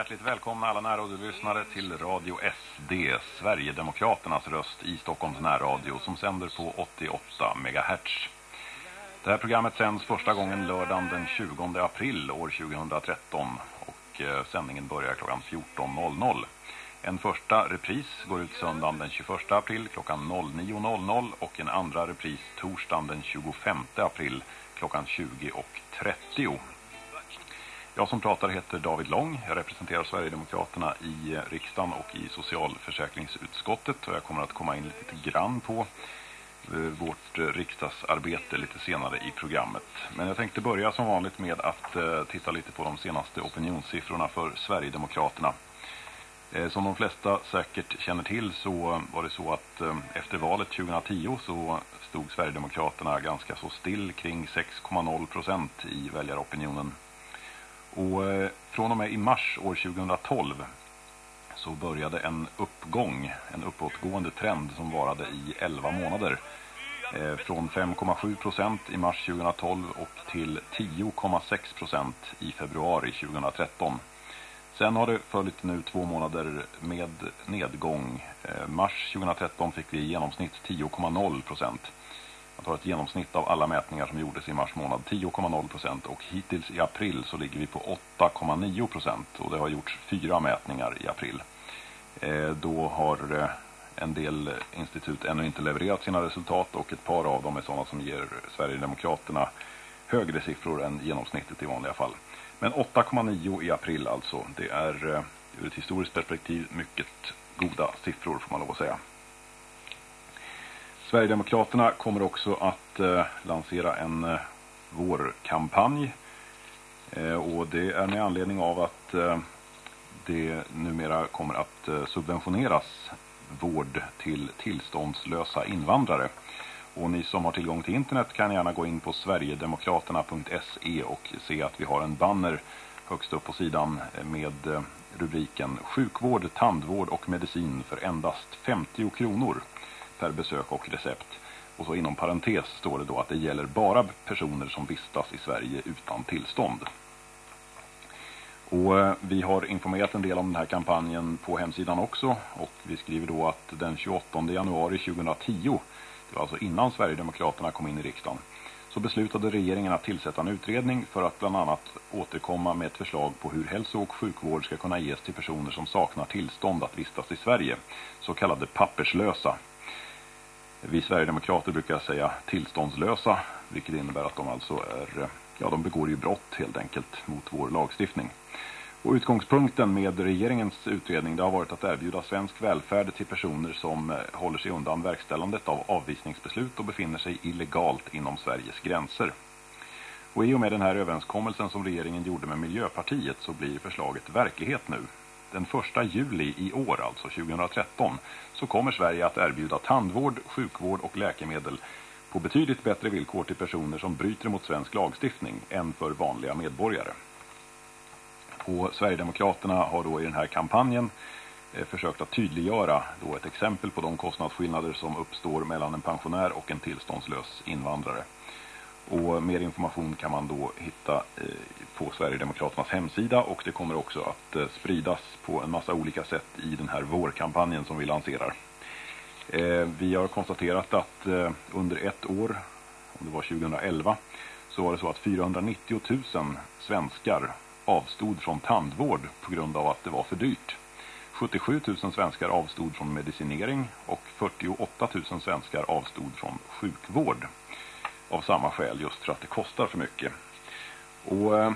Hjärtligt välkomna alla närradiolyssnare till Radio SD, Sverigedemokraternas röst i Stockholms närradio som sänder på 88 MHz. Det här programmet sänds första gången lördagen den 20 april år 2013 och eh, sändningen börjar klockan 14.00. En första repris går ut söndagen den 21 april klockan 09.00 och en andra repris torsdagen den 25 april klockan 20.30. Jag som pratar heter David Lång. Jag representerar Sverigedemokraterna i riksdagen och i socialförsäkringsutskottet. Och jag kommer att komma in lite grann på eh, vårt riksdagsarbete lite senare i programmet. Men jag tänkte börja som vanligt med att eh, titta lite på de senaste opinionssiffrorna för Sverigedemokraterna. Eh, som de flesta säkert känner till så var det så att efter valet 2010 så stod Sverigedemokraterna ganska så still kring 6,0 procent i väljaropinionen och eh, från och med i mars år 2012 så började en uppgång, en uppåtgående trend som varade i 11 månader. Eh, från 5,7 procent i mars 2012 och till 10,6 procent i februari 2013. Sen har det följt nu två månader med nedgång. Eh, mars 2013 fick vi i genomsnitt 10,0 procent. Man tar ett genomsnitt av alla mätningar som gjordes i mars månad 10,0 procent och hittills i april så ligger vi på 8,9 procent och det har gjorts fyra mätningar i april. Eh, då har eh, en del institut ännu inte levererat sina resultat och ett par av dem är sådana som ger Sverigedemokraterna högre siffror än genomsnittet i vanliga fall. Men 8,9 i april alltså, det är eh, ur ett historiskt perspektiv mycket goda siffror får man lov att säga. Sverigedemokraterna kommer också att eh, lansera en eh, vårkampanj. Eh, och det är med anledning av att eh, det numera kommer att eh, subventioneras vård till tillståndslösa invandrare. Och ni som har tillgång till internet kan gärna gå in på sverigedemokraterna.se och se att vi har en banner högst upp på sidan eh, med eh, rubriken Sjukvård, tandvård och medicin för endast 50 kronor per besök och recept. Och så inom parentes står det då att det gäller bara personer som vistas i Sverige utan tillstånd. Och eh, vi har informerat en del om den här kampanjen på hemsidan också och vi skriver då att den 28 januari 2010, det var alltså innan Sverigedemokraterna kom in i riksdagen, så beslutade regeringen att tillsätta en utredning för att bland annat återkomma med ett förslag på hur hälso- och sjukvård ska kunna ges till personer som saknar tillstånd att vistas i Sverige, så kallade papperslösa. Vi Sverigedemokrater brukar säga tillståndslösa, vilket innebär att de alltså är, ja de begår ju brott helt enkelt mot vår lagstiftning. Och utgångspunkten med regeringens utredning det har varit att erbjuda svensk välfärd till personer som eh, håller sig undan verkställandet av avvisningsbeslut och befinner sig illegalt inom Sveriges gränser. Och i och med den här överenskommelsen som regeringen gjorde med Miljöpartiet så blir förslaget verklighet nu den 1 juli i år, alltså 2013, så kommer Sverige att erbjuda tandvård, sjukvård och läkemedel på betydligt bättre villkor till personer som bryter mot svensk lagstiftning än för vanliga medborgare. Och Sverigedemokraterna har då i den här kampanjen eh, försökt att tydliggöra då ett exempel på de kostnadsskillnader som uppstår mellan en pensionär och en tillståndslös invandrare. Och mer information kan man då hitta eh, på Sverigedemokraternas hemsida och det kommer också att eh, spridas på en massa olika sätt i den här vårkampanjen som vi lanserar. Eh, vi har konstaterat att under ett år, om det var 2011, så var det så att 490 000 svenskar avstod från tandvård på grund av att det var för dyrt. 77 000 svenskar avstod från medicinering och 48 000 svenskar avstod från sjukvård av samma skäl just för att det kostar för mycket. Och eh,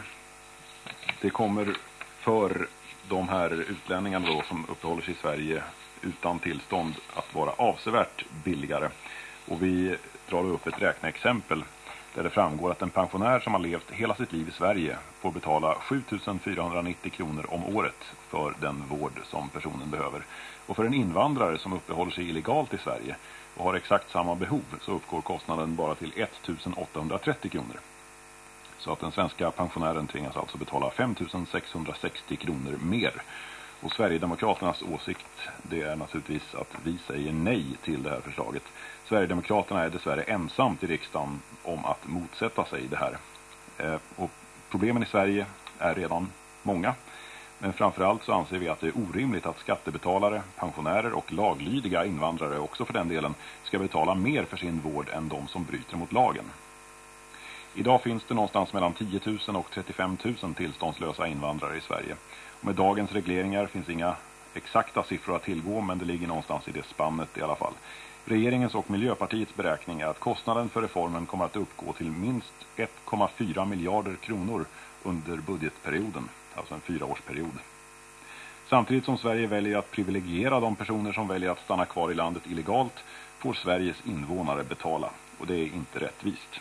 det kommer för de här utlänningarna då som uppehåller sig i Sverige utan tillstånd att vara avsevärt billigare. Och vi drar upp ett räkneexempel där det framgår att en pensionär som har levt hela sitt liv i Sverige får betala 7490 kronor om året för den vård som personen behöver. Och för en invandrare som uppehåller sig illegalt i Sverige och har exakt samma behov så uppgår kostnaden bara till 1830 kronor. Så att den svenska pensionären tvingas alltså betala 5660 kronor mer. Och Sverigedemokraternas åsikt det är naturligtvis att vi säger nej till det här förslaget. Sverigedemokraterna är dessvärre ensamt i riksdagen om att motsätta sig det här. Eh, och problemen i Sverige är redan många. Men framförallt så anser vi att det är orimligt att skattebetalare, pensionärer och laglydiga invandrare också för den delen ska betala mer för sin vård än de som bryter mot lagen. Idag finns det någonstans mellan 10 000 och 35 000 tillståndslösa invandrare i Sverige. Och med dagens regleringar finns inga exakta siffror att tillgå men det ligger någonstans i det spannet i alla fall. Regeringens och Miljöpartiets beräkning är att kostnaden för reformen kommer att uppgå till minst 1,4 miljarder kronor under budgetperioden, alltså en fyraårsperiod. Samtidigt som Sverige väljer att privilegiera de personer som väljer att stanna kvar i landet illegalt får Sveriges invånare betala och det är inte rättvist.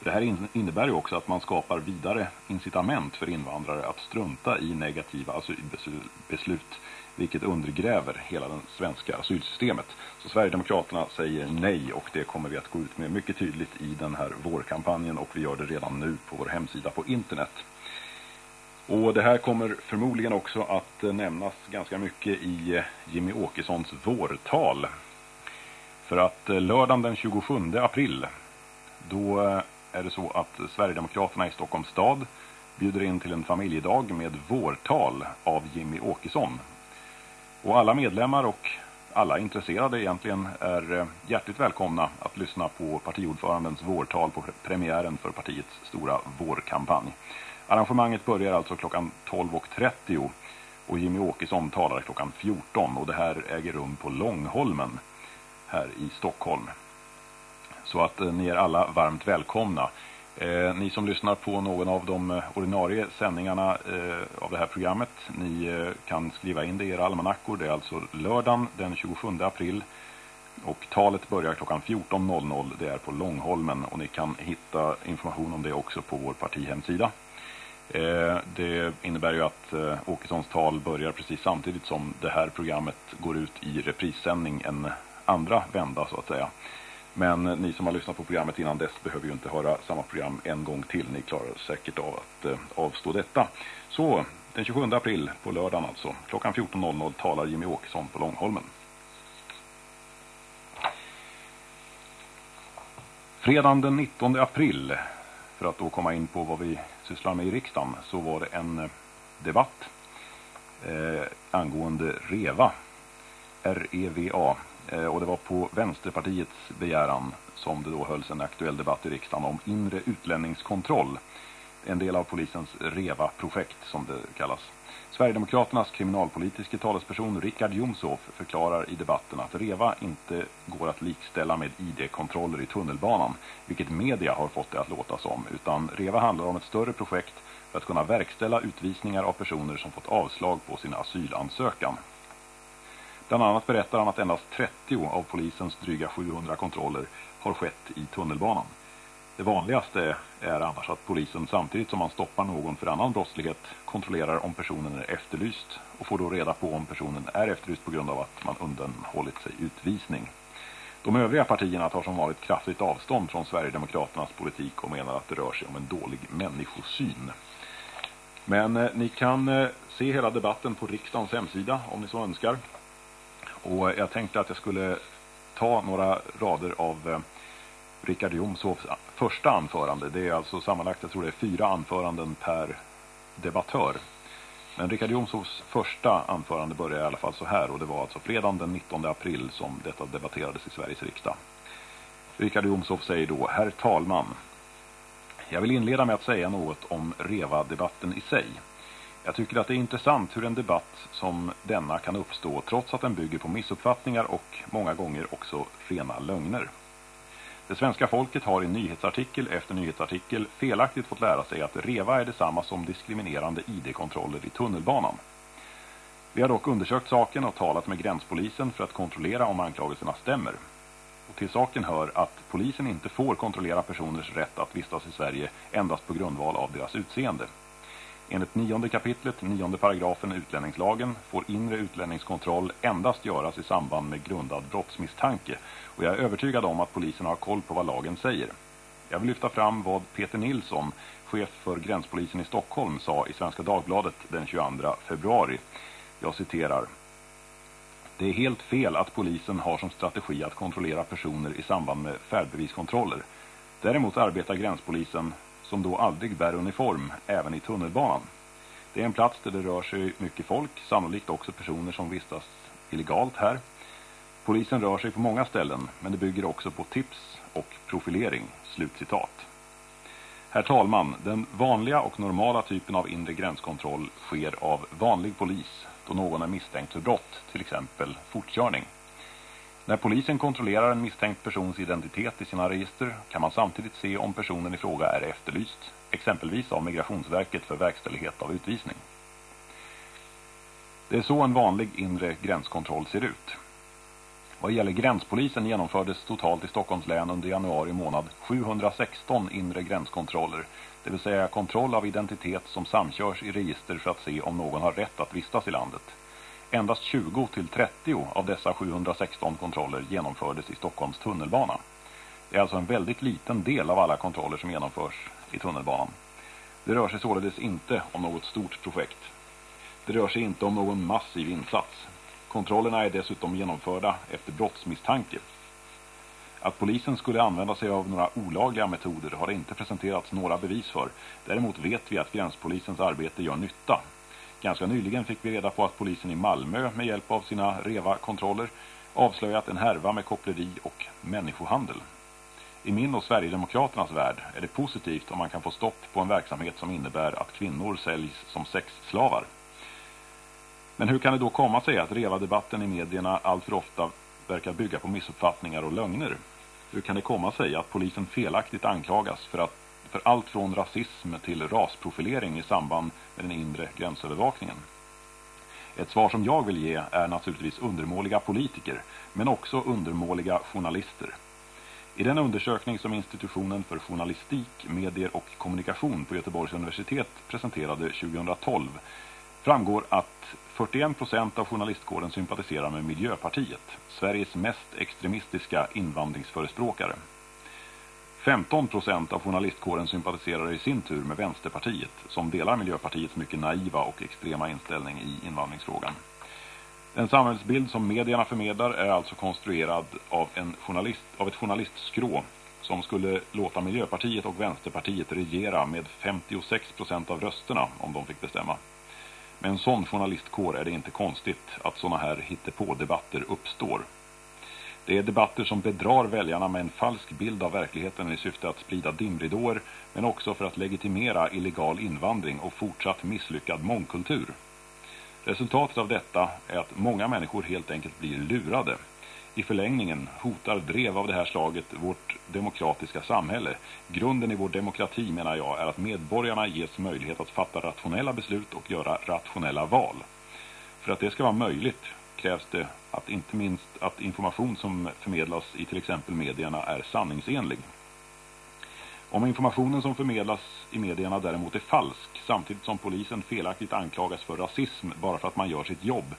Det här innebär ju också att man skapar vidare incitament för invandrare att strunta i negativa asylbeslut vilket undergräver hela det svenska asylsystemet. Så Sverigedemokraterna säger nej och det kommer vi att gå ut med mycket tydligt i den här vårkampanjen och vi gör det redan nu på vår hemsida på internet. Och det här kommer förmodligen också att eh, nämnas ganska mycket i eh, Jimmy Åkessons vårtal. För att eh, lördagen den 27 april då är det så att Sverigedemokraterna i Stockholms stad bjuder in till en familjedag med vårtal av Jimmy Åkesson. Och alla medlemmar och alla intresserade egentligen är hjärtligt välkomna att lyssna på partiordförandens vårtal på premiären för partiets stora vårkampanj. Arrangemanget börjar alltså klockan 12.30 och Jimmy Åkesson talar klockan 14 och det här äger rum på Långholmen här i Stockholm. Så att eh, ni är alla varmt välkomna. Eh, ni som lyssnar på någon av de eh, ordinarie sändningarna eh, av det här programmet, ni eh, kan skriva in det i era almanackor. Det är alltså lördagen den 27 april och talet börjar klockan 14.00. Det är på Långholmen och ni kan hitta information om det också på vår partihemsida. Eh, det innebär ju att eh, Åkessons tal börjar precis samtidigt som det här programmet går ut i reprissändning en andra vända så att säga. Men ni som har lyssnat på programmet innan dess behöver ju inte höra samma program en gång till. Ni klarar säkert av att eh, avstå detta. Så, den 27 april på lördagen alltså, klockan 14.00 talar Jimmy Åkesson på Långholmen. Fredagen den 19 april, för att då komma in på vad vi sysslar med i riksdagen, så var det en eh, debatt eh, angående REVA. R-E-V-A Eh, och det var på Vänsterpartiets begäran som det då hölls en aktuell debatt i riksdagen om inre utlänningskontroll. En del av polisens REVA-projekt som det kallas. Sverigedemokraternas kriminalpolitiska talesperson Richard Jomshof förklarar i debatten att REVA inte går att likställa med ID-kontroller i tunnelbanan, vilket media har fått det att låta som, utan REVA handlar om ett större projekt för att kunna verkställa utvisningar av personer som fått avslag på sin asylansökan. Bland annat berättar han att endast 30 av polisens dryga 700 kontroller har skett i tunnelbanan. Det vanligaste är annars att polisen samtidigt som man stoppar någon för annan brottslighet kontrollerar om personen är efterlyst och får då reda på om personen är efterlyst på grund av att man undanhållit sig utvisning. De övriga partierna tar som vanligt kraftigt avstånd från Sverigedemokraternas politik och menar att det rör sig om en dålig människosyn. Men eh, ni kan eh, se hela debatten på riksdagens hemsida om ni så önskar. Och jag tänkte att jag skulle ta några rader av eh, Richard Jomshofs första anförande. Det är alltså sammanlagt, jag tror det är fyra anföranden per debattör. Men Richard Jomshofs första anförande börjar i alla fall så här och det var alltså fredagen den 19 april som detta debatterades i Sveriges riksdag. Richard Jomshof säger då, herr talman. Jag vill inleda med att säga något om REVA-debatten i sig. Jag tycker att det är intressant hur en debatt som denna kan uppstå trots att den bygger på missuppfattningar och många gånger också rena lögner. Det svenska folket har i nyhetsartikel efter nyhetsartikel felaktigt fått lära sig att REVA är detsamma som diskriminerande ID-kontroller i tunnelbanan. Vi har dock undersökt saken och talat med gränspolisen för att kontrollera om anklagelserna stämmer. Och till saken hör att polisen inte får kontrollera personers rätt att vistas i Sverige endast på grundval av deras utseende. Enligt nionde kapitlet, nionde paragrafen utlänningslagen får inre utlänningskontroll endast göras i samband med grundad brottsmisstanke och jag är övertygad om att polisen har koll på vad lagen säger. Jag vill lyfta fram vad Peter Nilsson, chef för gränspolisen i Stockholm, sa i Svenska Dagbladet den 22 februari. Jag citerar. Det är helt fel att polisen har som strategi att kontrollera personer i samband med färdbeviskontroller. Däremot arbetar gränspolisen som då aldrig bär uniform, även i tunnelbanan. Det är en plats där det rör sig mycket folk, sannolikt också personer som vistas illegalt här. Polisen rör sig på många ställen, men det bygger också på tips och profilering. Slutcitat. Herr talman, den vanliga och normala typen av inre gränskontroll sker av vanlig polis då någon är misstänkt för brott, till exempel fortkörning. När polisen kontrollerar en misstänkt persons identitet i sina register kan man samtidigt se om personen i fråga är efterlyst, exempelvis av Migrationsverket för verkställighet av utvisning. Det är så en vanlig inre gränskontroll ser ut. Vad gäller gränspolisen genomfördes totalt i Stockholms län under januari månad 716 inre gränskontroller, det vill säga kontroll av identitet som samkörs i register för att se om någon har rätt att vistas i landet. Endast 20 till 30 av dessa 716 kontroller genomfördes i Stockholms tunnelbana. Det är alltså en väldigt liten del av alla kontroller som genomförs i tunnelbanan. Det rör sig således inte om något stort projekt. Det rör sig inte om någon massiv insats. Kontrollerna är dessutom genomförda efter brottsmisstanke. Att polisen skulle använda sig av några olagliga metoder har inte presenterats några bevis för. Däremot vet vi att gränspolisens arbete gör nytta. Ganska nyligen fick vi reda på att polisen i Malmö med hjälp av sina REVA-kontroller avslöjat en härva med koppleri och människohandel. I min och Sverigedemokraternas värld är det positivt om man kan få stopp på en verksamhet som innebär att kvinnor säljs som sexslavar. Men hur kan det då komma sig att REVA-debatten i medierna alltför ofta verkar bygga på missuppfattningar och lögner? Hur kan det komma sig att polisen felaktigt anklagas för, att, för allt från rasism till rasprofilering i samband med den inre gränsövervakningen? Ett svar som jag vill ge är naturligtvis undermåliga politiker, men också undermåliga journalister. I den undersökning som institutionen för journalistik, medier och kommunikation på Göteborgs universitet presenterade 2012 framgår att 41 procent av journalistkåren sympatiserar med Miljöpartiet, Sveriges mest extremistiska invandringsförespråkare. 15 procent av journalistkåren sympatiserar i sin tur med Vänsterpartiet, som delar Miljöpartiets mycket naiva och extrema inställning i invandringsfrågan. Den samhällsbild som medierna förmedlar är alltså konstruerad av, en journalist, av ett journalistskrå som skulle låta Miljöpartiet och Vänsterpartiet regera med 56 procent av rösterna om de fick bestämma. Med en sån journalistkår är det inte konstigt att sådana här hittepå-debatter uppstår. Det är debatter som bedrar väljarna med en falsk bild av verkligheten i syfte att sprida dimridåer men också för att legitimera illegal invandring och fortsatt misslyckad mångkultur. Resultatet av detta är att många människor helt enkelt blir lurade. I förlängningen hotar drev av det här slaget vårt demokratiska samhälle. Grunden i vår demokrati menar jag är att medborgarna ges möjlighet att fatta rationella beslut och göra rationella val. För att det ska vara möjligt krävs det att inte minst att information som förmedlas i till exempel medierna är sanningsenlig. Om informationen som förmedlas i medierna däremot är falsk, samtidigt som polisen felaktigt anklagas för rasism bara för att man gör sitt jobb,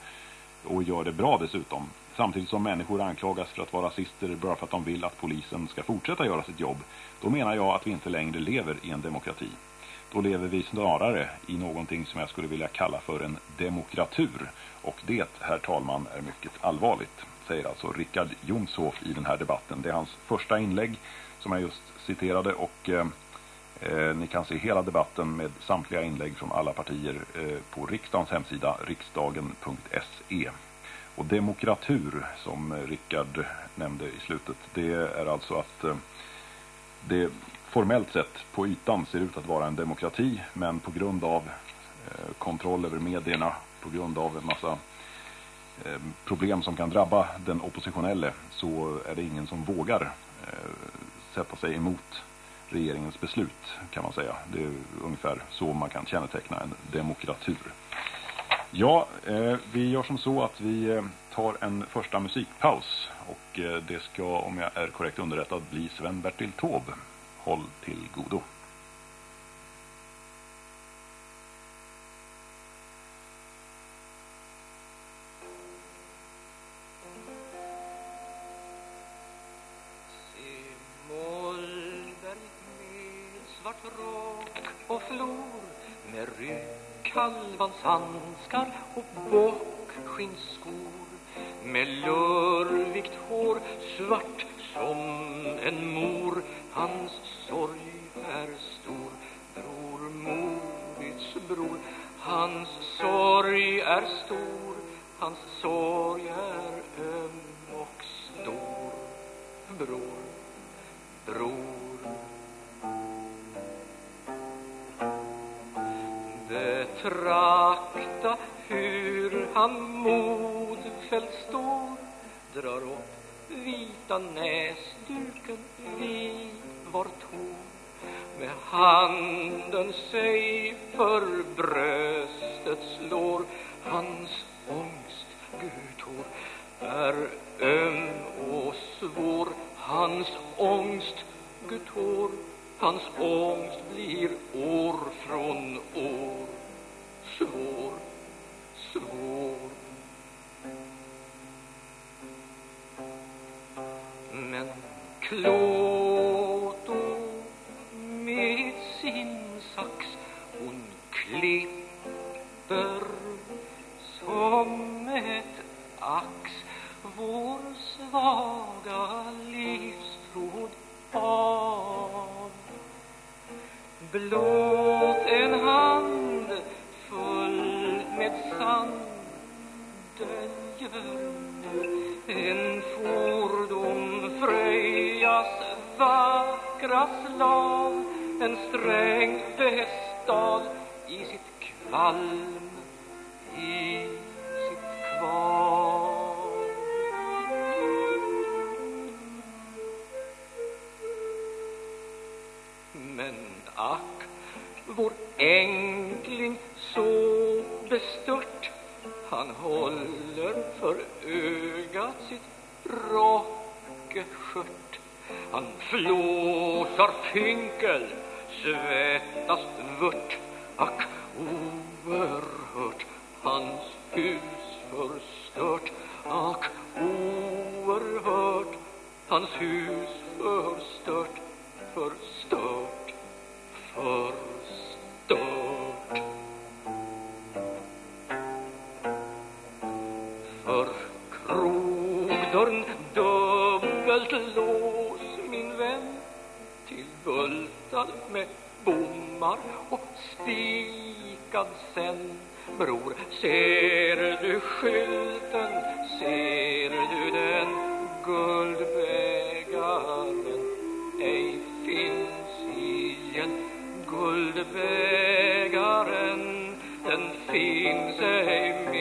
och gör det bra dessutom, samtidigt som människor anklagas för att vara rasister bara för att de vill att polisen ska fortsätta göra sitt jobb, då menar jag att vi inte längre lever i en demokrati. Då lever vi snarare i någonting som jag skulle vilja kalla för en demokratur. Och det, herr talman, är mycket allvarligt, säger alltså Rickard Jonshoff i den här debatten. Det är hans första inlägg som jag just citerade och eh, eh, ni kan se hela debatten med samtliga inlägg från alla partier eh, på riksdagens hemsida riksdagen.se. Och demokratur som Rickard nämnde i slutet, det är alltså att eh, det formellt sett på ytan ser ut att vara en demokrati men på grund av eh, kontroll över medierna, på grund av en massa eh, problem som kan drabba den oppositionelle så är det ingen som vågar eh, sätta sig emot regeringens beslut kan man säga. Det är ungefär så man kan känneteckna en demokratur. Ja, eh, vi gör som så att vi eh, tar en första musikpaus och eh, det ska, om jag är korrekt underrättad, bli Sven-Bertil Taube. Håll till godo. och flor med ryggkalvans handskar och bockskinnskor med lurvigt hår svart som en mor hans sorg är stor bror Morits bror Hans sorg är stor, hans sorg är öm och stor. Bror, bror. Betrakta hur han modfällt står, drar upp vita näsduken vid handen sig för bröstet slår. Hans ångst, Gud är öm och svår. Hans ångst, Gud hans ångst blir år från år. Svår, svår. Men Klåto Men ack, vår enkling så bestört han håller för ögat sitt rockeskört Han flåsar finkel, svettas vört Ack, oerhört, hans hus förstört. Ack, oerhört, hans hus förstört Förstört, förstört För krogdörren dubbelt lås, min vän Tillbultad med bommar och spikad sen Bror, ser du skylten, ser du den? Guldbägaren Guldbägaren, den finns ej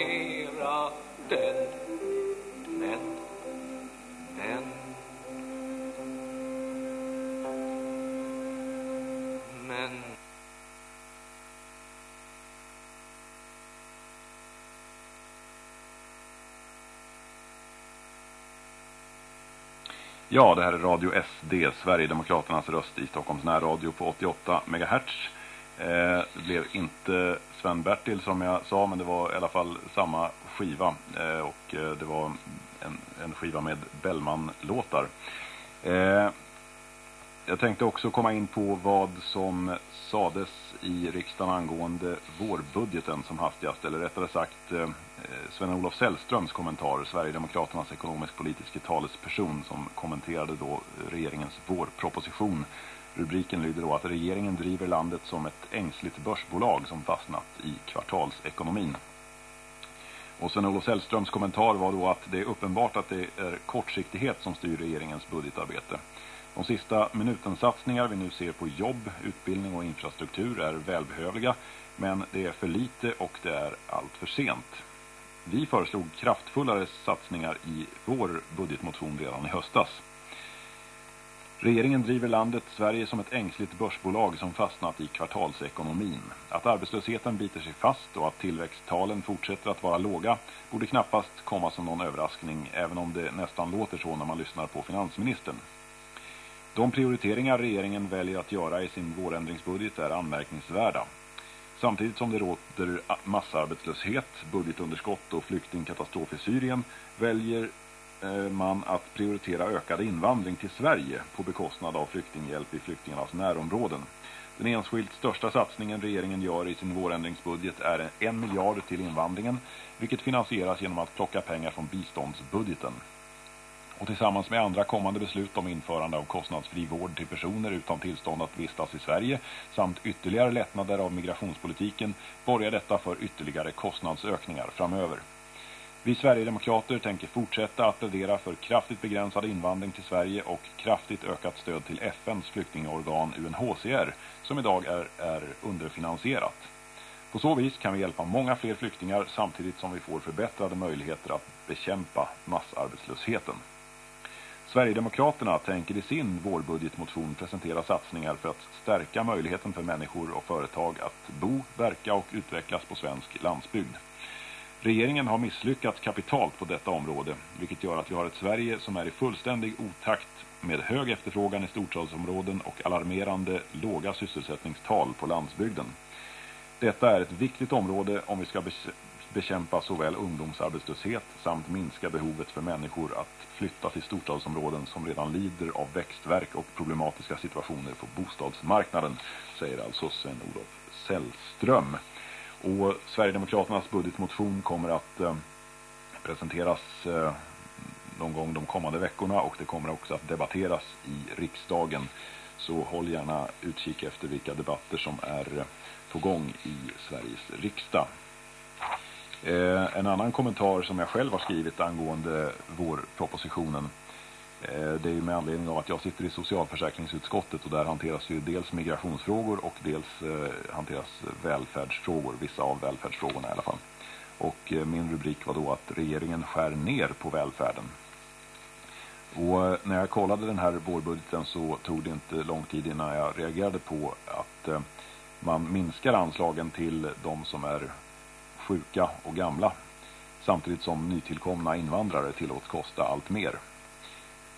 Ja, det här är Radio SD, Sverigedemokraternas röst i Stockholms närradio på 88 MHz. Eh, det blev inte Sven-Bertil som jag sa, men det var i alla fall samma skiva. Eh, och eh, det var en, en skiva med Bellman-låtar. Eh, jag tänkte också komma in på vad som sades i riksdagen angående vårbudgeten som hastigast, eller rättare sagt eh, Sven-Olof Sällströms kommentar, Sverigedemokraternas ekonomisk-politiske talesperson som kommenterade då regeringens vårproposition. Rubriken lyder då att regeringen driver landet som ett ängsligt börsbolag som fastnat i kvartalsekonomin. Och Sven-Olof Sällströms kommentar var då att det är uppenbart att det är kortsiktighet som styr regeringens budgetarbete. De sista minuten-satsningar vi nu ser på jobb, utbildning och infrastruktur är välbehövliga, men det är för lite och det är allt för sent. Vi föreslog kraftfullare satsningar i vår budgetmotion redan i höstas. Regeringen driver landet Sverige som ett ängsligt börsbolag som fastnat i kvartalsekonomin. Att arbetslösheten biter sig fast och att tillväxttalen fortsätter att vara låga borde knappast komma som någon överraskning, även om det nästan låter så när man lyssnar på finansministern. De prioriteringar regeringen väljer att göra i sin vårändringsbudget är anmärkningsvärda. Samtidigt som det råder massarbetslöshet, budgetunderskott och flyktingkatastrof i Syrien väljer eh, man att prioritera ökad invandring till Sverige på bekostnad av flyktinghjälp i flyktingarnas närområden. Den enskilt största satsningen regeringen gör i sin vårändringsbudget är en miljard till invandringen, vilket finansieras genom att plocka pengar från biståndsbudgeten. Och tillsammans med andra kommande beslut om införande av kostnadsfri vård till personer utan tillstånd att vistas i Sverige samt ytterligare lättnader av migrationspolitiken borgar detta för ytterligare kostnadsökningar framöver. Vi Sverigedemokrater tänker fortsätta att plädera för kraftigt begränsad invandring till Sverige och kraftigt ökat stöd till FNs flyktingorgan UNHCR som idag är, är underfinansierat. På så vis kan vi hjälpa många fler flyktingar samtidigt som vi får förbättrade möjligheter att bekämpa massarbetslösheten. Sverigedemokraterna tänker i sin vårbudgetmotion presentera satsningar för att stärka möjligheten för människor och företag att bo, verka och utvecklas på svensk landsbygd. Regeringen har misslyckats kapitalt på detta område, vilket gör att vi har ett Sverige som är i fullständig otakt med hög efterfrågan i storstadsområden och alarmerande låga sysselsättningstal på landsbygden. Detta är ett viktigt område om vi ska bekämpa såväl ungdomsarbetslöshet samt minska behovet för människor att flytta till storstadsområden som redan lider av växtverk och problematiska situationer på bostadsmarknaden, säger alltså Sven-Olof Sällström. Och Sverigedemokraternas budgetmotion kommer att eh, presenteras eh, någon gång de kommande veckorna och det kommer också att debatteras i riksdagen. Så håll gärna utkik efter vilka debatter som är eh, på gång i Sveriges riksdag. Eh, en annan kommentar som jag själv har skrivit angående vårpropositionen eh, det är ju med anledning av att jag sitter i socialförsäkringsutskottet och där hanteras ju dels migrationsfrågor och dels eh, hanteras välfärdsfrågor, vissa av välfärdsfrågorna i alla fall. Och eh, min rubrik var då att regeringen skär ner på välfärden. Och eh, när jag kollade den här vårbudgeten så tog det inte lång tid innan jag reagerade på att eh, man minskar anslagen till de som är sjuka och gamla samtidigt som nytillkomna invandrare tillåts kosta allt mer.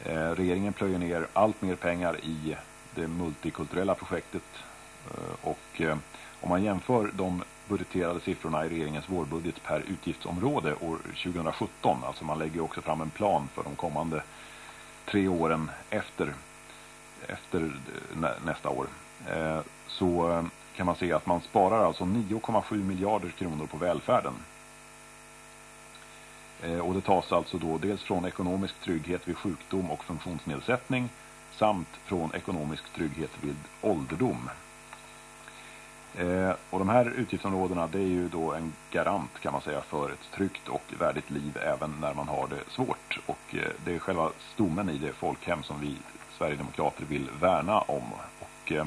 Eh, regeringen plöjer ner allt mer pengar i det multikulturella projektet eh, och eh, om man jämför de budgeterade siffrorna i regeringens vårbudget per utgiftsområde år 2017, alltså man lägger också fram en plan för de kommande tre åren efter, efter nästa år, så kan man se att man sparar alltså 9,7 miljarder kronor på välfärden. Eh, och det tas alltså då dels från ekonomisk trygghet vid sjukdom och funktionsnedsättning samt från ekonomisk trygghet vid ålderdom. Eh, och de här utgiftsområdena det är ju då en garant kan man säga för ett tryggt och värdigt liv även när man har det svårt. Och eh, det är själva stommen i det folkhem som vi Sverigedemokrater vill värna om. Och Eh,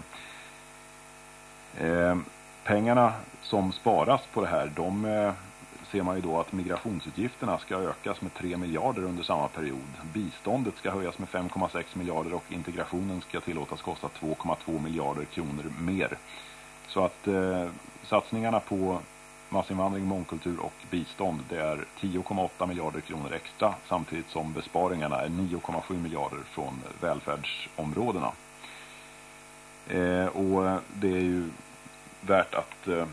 Eh, pengarna som sparas på det här, de eh, ser man ju då att migrationsutgifterna ska ökas med 3 miljarder under samma period. Biståndet ska höjas med 5,6 miljarder och integrationen ska tillåtas kosta 2,2 miljarder kronor mer. Så att eh, satsningarna på massinvandring, mångkultur och bistånd det är 10,8 miljarder kronor extra samtidigt som besparingarna är 9,7 miljarder från välfärdsområdena. Eh, och det är ju värt att, eh,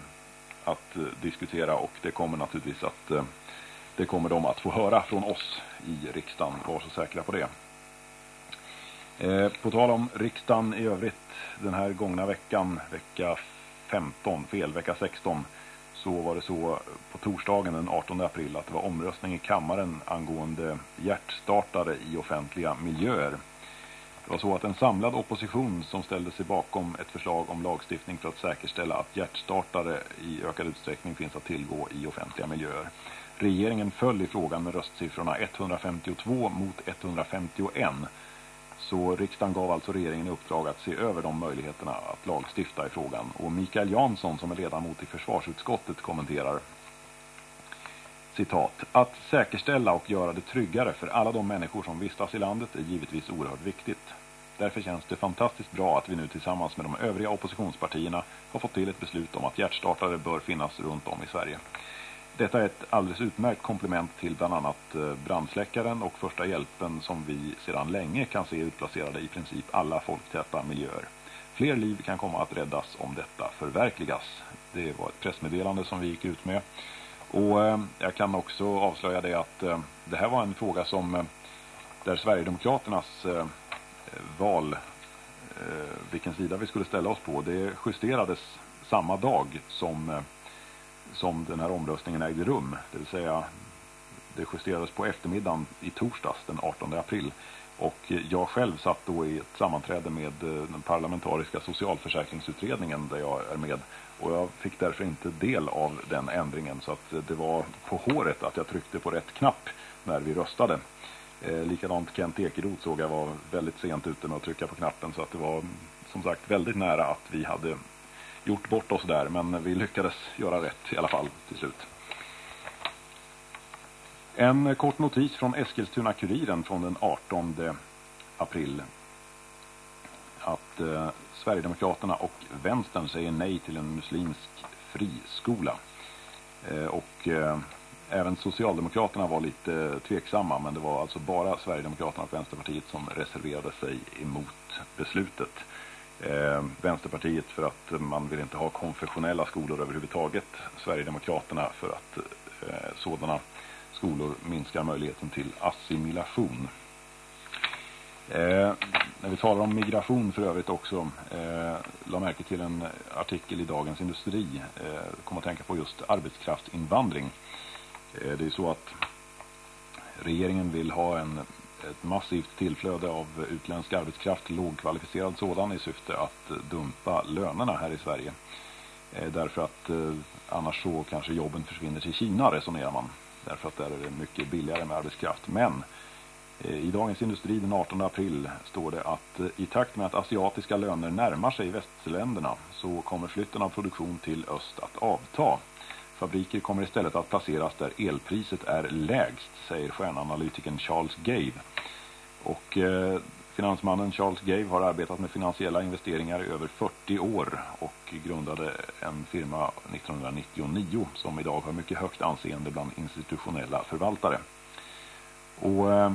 att diskutera och det kommer naturligtvis att eh, det kommer de att få höra från oss i riksdagen. Var så säkra på det. Eh, på tal om riksdagen i övrigt, den här gångna veckan, vecka 15, fel, vecka 16, så var det så på torsdagen den 18 april att det var omröstning i kammaren angående hjärtstartare i offentliga miljöer. Det var så att en samlad opposition som ställde sig bakom ett förslag om lagstiftning för att säkerställa att hjärtstartare i ökad utsträckning finns att tillgå i offentliga miljöer. Regeringen föll i frågan med röstsiffrorna 152 mot 151. Så riksdagen gav alltså regeringen i uppdrag att se över de möjligheterna att lagstifta i frågan. Och Mikael Jansson som är ledamot i försvarsutskottet kommenterar citat, att säkerställa och göra det tryggare för alla de människor som vistas i landet är givetvis oerhört viktigt. Därför känns det fantastiskt bra att vi nu tillsammans med de övriga oppositionspartierna har fått till ett beslut om att hjärtstartare bör finnas runt om i Sverige. Detta är ett alldeles utmärkt komplement till bland annat eh, brandsläckaren och första hjälpen som vi sedan länge kan se utplacerade i princip alla folktäta miljöer. Fler liv kan komma att räddas om detta förverkligas. Det var ett pressmeddelande som vi gick ut med. Och eh, jag kan också avslöja det att eh, det här var en fråga som där Sverigedemokraternas val, eh, vilken sida vi skulle ställa oss på, det justerades samma dag som, eh, som den här omröstningen ägde rum. Det vill säga Det justerades på eftermiddagen i torsdags den 18 april. Och eh, jag själv satt då i ett sammanträde med eh, den parlamentariska socialförsäkringsutredningen där jag är med. Och jag fick därför inte del av den ändringen så att eh, det var på håret att jag tryckte på rätt knapp när vi röstade. Eh, likadant Kent Ekeroth såg jag var väldigt sent ute med att trycka på knappen så att det var som sagt väldigt nära att vi hade gjort bort oss där men vi lyckades göra rätt i alla fall till slut. En kort notis från Eskilstuna-Kuriren från den 18 april. Att eh, Sverigedemokraterna och Vänstern säger nej till en muslimsk friskola. Eh, och eh, även Socialdemokraterna var lite eh, tveksamma men det var alltså bara Sverigedemokraterna och Vänsterpartiet som reserverade sig emot beslutet. Eh, Vänsterpartiet för att man vill inte ha konfessionella skolor överhuvudtaget. Sverigedemokraterna för att eh, sådana skolor minskar möjligheten till assimilation. Eh, när vi talar om migration för övrigt också, eh, la märke till en artikel i Dagens Industri, eh, kom att tänka på just arbetskraftsinvandring. Eh, det är så att regeringen vill ha en, ett massivt tillflöde av utländsk arbetskraft, lågkvalificerad sådan, i syfte att dumpa lönerna här i Sverige. Eh, därför att eh, annars så kanske jobben försvinner till Kina, resonerar man. Därför att där är det mycket billigare med arbetskraft. Men i Dagens Industri den 18 april står det att i takt med att asiatiska löner närmar sig västländerna så kommer flytten av produktion till öst att avta. Fabriker kommer istället att placeras där elpriset är lägst, säger stjärnanalytikern Charles Gave. Och eh, finansmannen Charles Gave har arbetat med finansiella investeringar i över 40 år och grundade en firma 1999 som idag har mycket högt anseende bland institutionella förvaltare. Och eh,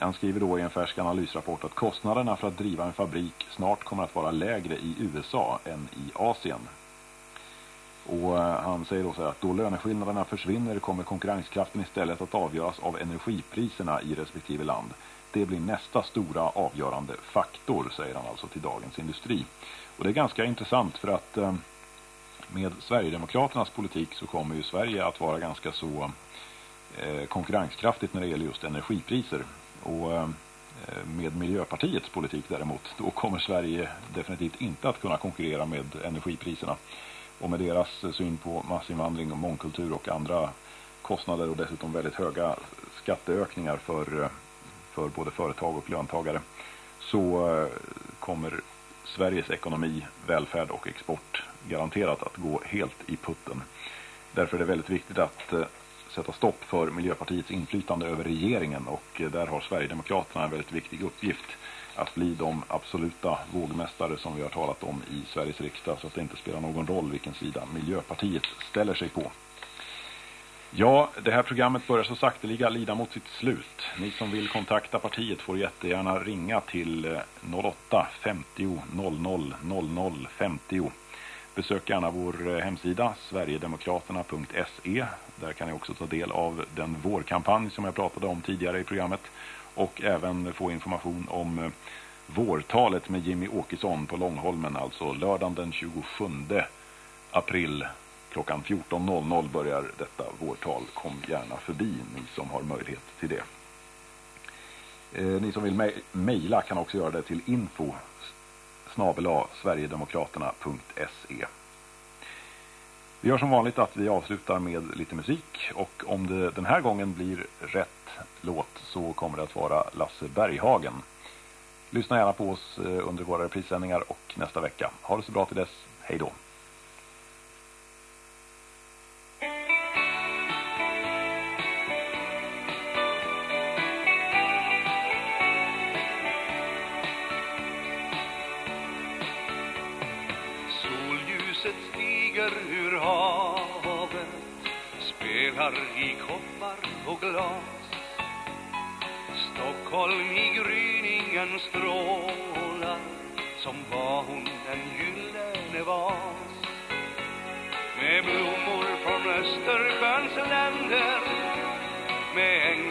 han skriver då i en färsk analysrapport att kostnaderna för att driva en fabrik snart kommer att vara lägre i USA än i Asien. Och eh, han säger då så här att då löneskillnaderna försvinner kommer konkurrenskraften istället att avgöras av energipriserna i respektive land. Det blir nästa stora avgörande faktor, säger han alltså till Dagens Industri. Och det är ganska intressant för att eh, med Sverigedemokraternas politik så kommer ju Sverige att vara ganska så eh, konkurrenskraftigt när det gäller just energipriser. Och med Miljöpartiets politik däremot, då kommer Sverige definitivt inte att kunna konkurrera med energipriserna och med deras eh, syn på massinvandring och mångkultur och andra kostnader och dessutom väldigt höga skatteökningar för, eh, för både företag och löntagare så eh, kommer Sveriges ekonomi, välfärd och export garanterat att gå helt i putten. Därför är det väldigt viktigt att sätta stopp för Miljöpartiets inflytande över regeringen och där har Sverigedemokraterna en väldigt viktig uppgift att bli de absoluta vågmästare som vi har talat om i Sveriges riksdag så att det inte spelar någon roll vilken sida Miljöpartiet ställer sig på. Ja, det här programmet börjar så sakteliga lida mot sitt slut. Ni som vill kontakta partiet får jättegärna ringa till 08 50 00 00 50. Besök gärna vår eh, hemsida sverigedemokraterna.se. Där kan ni också ta del av den vårkampanj som jag pratade om tidigare i programmet och även få information om eh, vårtalet med Jimmy Åkesson på Långholmen, alltså lördagen den 27 april klockan 14.00 börjar detta vårtal. Kom gärna förbi ni som har möjlighet till det. Eh, ni som vill mejla kan också göra det till info snabela sverigedemokraterna.se vi gör som vanligt att vi avslutar med lite musik och om det den här gången blir rätt låt så kommer det att vara Lasse Berghagen. Lyssna gärna på oss eh, under våra reprissändningar och nästa vecka. Ha det så bra till dess. Hej då!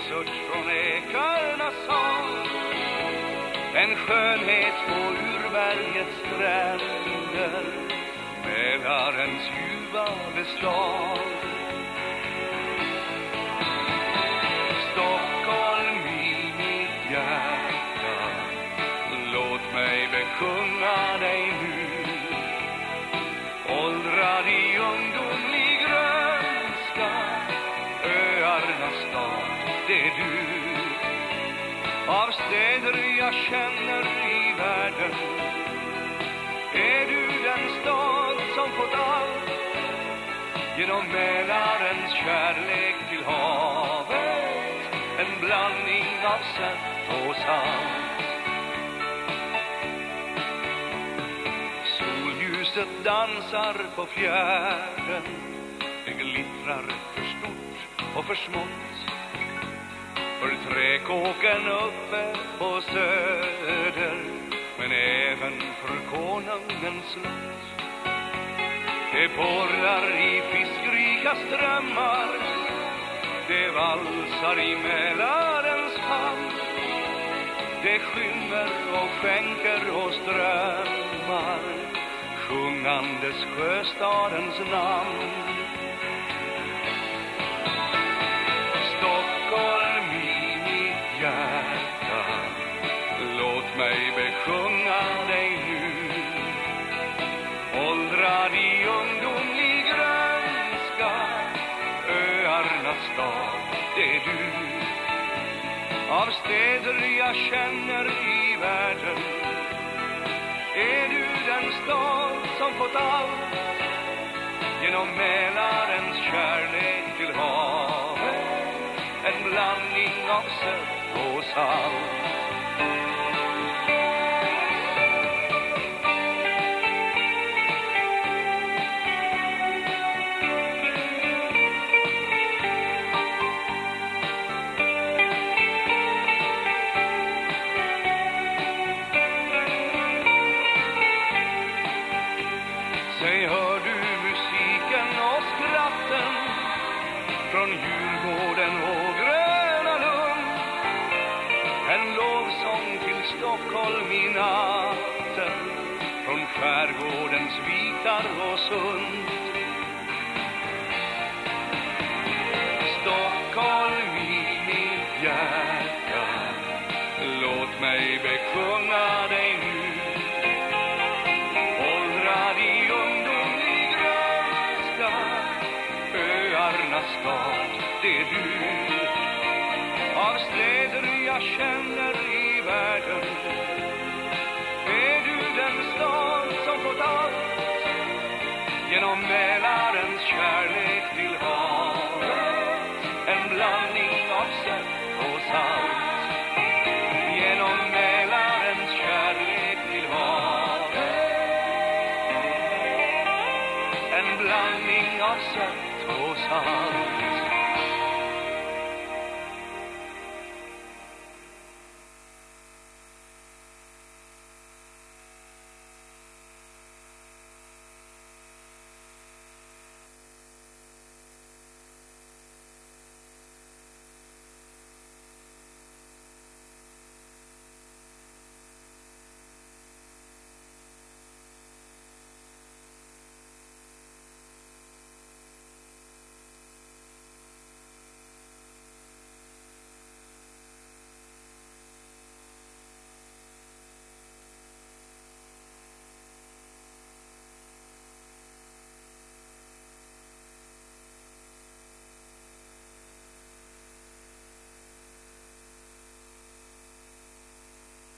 Med från ekarnas sång en skönhet på urbergets stränder Mälarens ljuva bestånd. Känner i världen. Är du den stad som fått allt? Genom Mälarens kärlek till havet En blandning av sött och salt. Solljuset dansar på fjärden. Det glittrar för stort och för smått för träkåken uppe på söder men även för konungens slott. Det porlar i fiskrika strömmar det valsar i Mälarens famn det skymmer och skänker och strömmar sjungandes sjöstadens namn Av städer jag känner i världen. Är du den stad som fått allt? Genom Mälarens kärlek till havet En blandning av sött och salt.